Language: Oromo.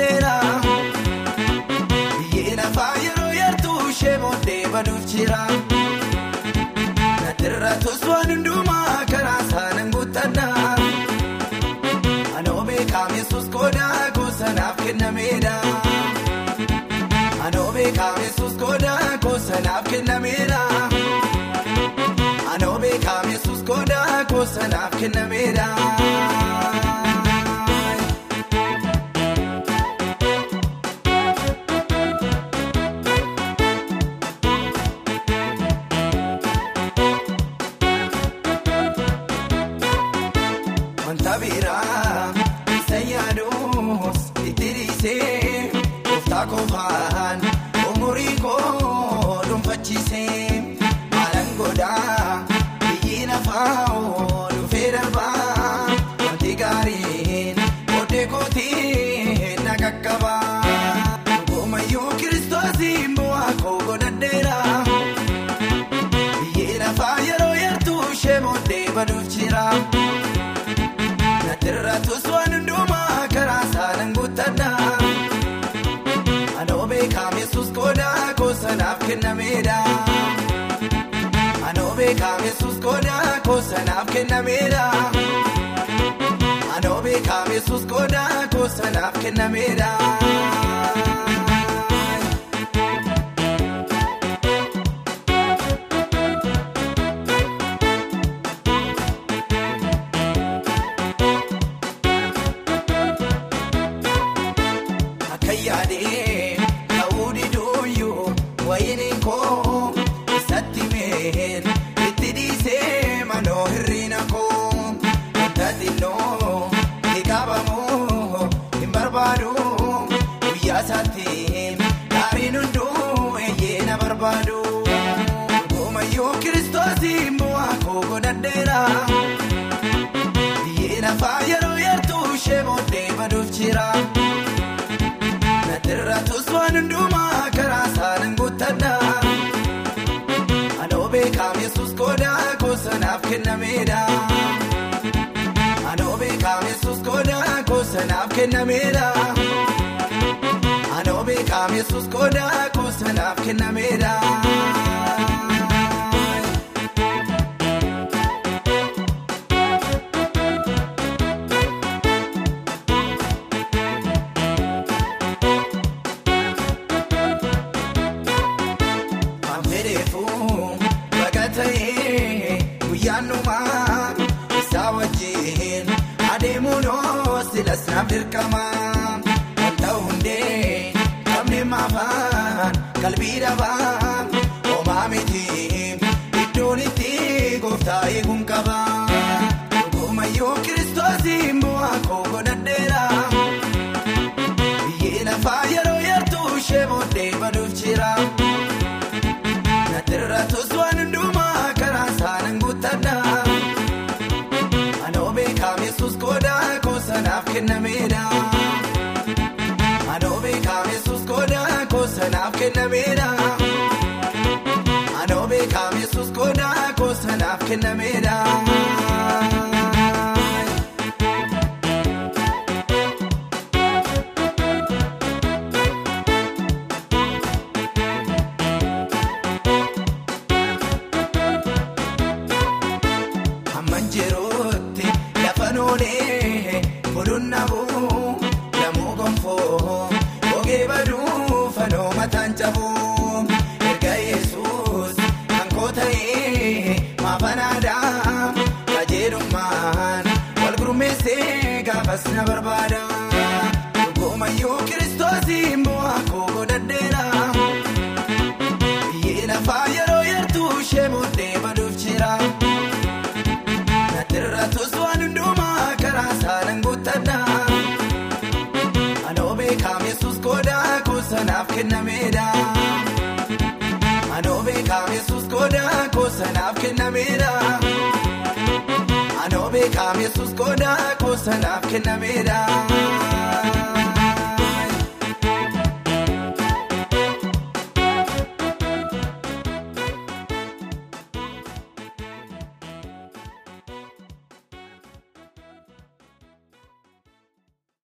deera biyyee lafaa yeroo yartuu sheemoo deemaa duuf jira nadirra toos waan hundumaa karaa saanaan guutanna anoo beekaa meessuus koodaa goosanaaf kennameedha. Anoo beekaa meessuus koodaa goosanaaf kennameedha. Anoo beekaa meessuus koodaa goosanaaf kennameedha. Biraa isa yaaduus itti dhiisee gooftaa qofaan umurii koo dhuunfachiisee kennameedha. Anoo beekaam yesus goodaa goosanaaf kennameedha. Anoo beekaam yesus goodaa goosanaaf itti dhiisee manoo hirriina koo wanta xinnoo ni qabamoo hin barbaadu guyyaa isaatti gaariin hunduu eeyyee na barbaadu. Goomayyuu kiristoosiin bu'aa koo godhadheera. Biyyi lafaa yeroo yartuu ishee booddee baduuf jira. Goosanaaf kennameedha. Anoo beekaam yesus goodaa goosanaaf kennameedha. Anoo beekaam yesus goodaa goosanaaf kennameedha. Naaf dirqama. Wanta hundee qabne maafaan qalbii dhabaa homaa miti iddoon itti gooftaa eeguun qaba. Goomayyuu kiristoosiin bu'aa koo godhadheera. Biyyi lafaa yeroo yartuu ishee booddee baduuf jira. Natirratus waan hundumaa karaa saalaan guuttadha. Anoo beekaam yesus goodaa kennameedha. Anoo beekaam yesus goodaa goosanaaf kennameedha. Anoo beekaam yesus goodaa goosanaaf kennameedha. Nabuu namuu gonfoo gogee baduu fanoo mataan cabuu erga yesus kan koo ta'ee maafanaadhaa qajeelummaan wal gurmeessee gaafas na barbaada. Guuttadha. Anoo beekaam yesus goodaa goosanaaf kennameedha. Anoo beekaam yesus goodaa goosanaaf kennameedha. Anoo beekaam yesus goodaa goosanaaf kennameedha.